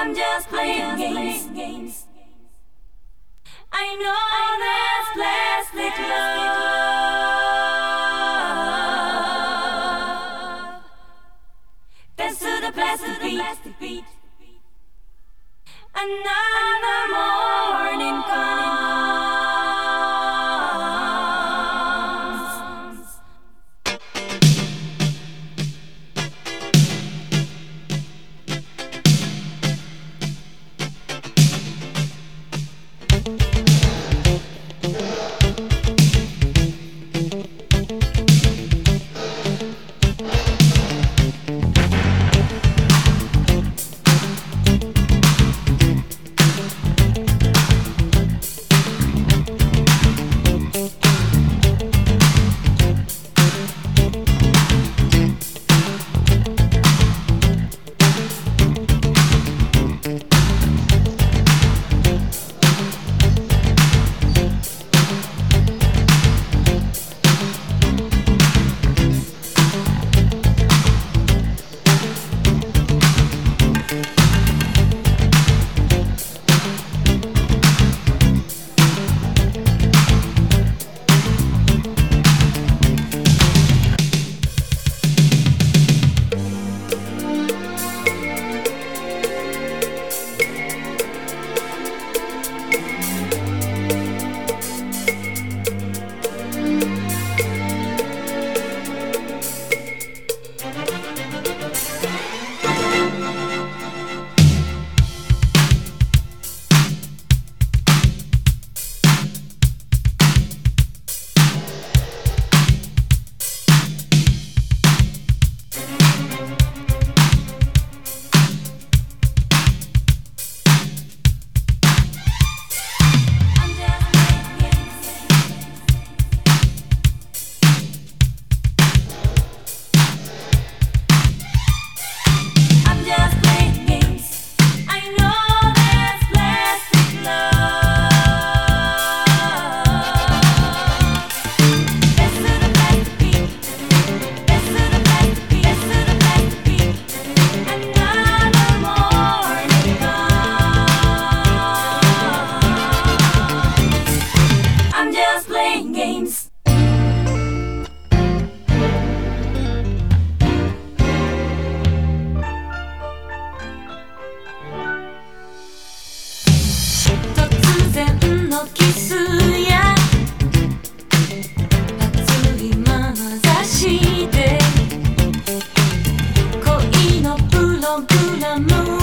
I'm just playing games. games. I know there's plastic love. Dance to the plastic beat. Another us playing games. Moon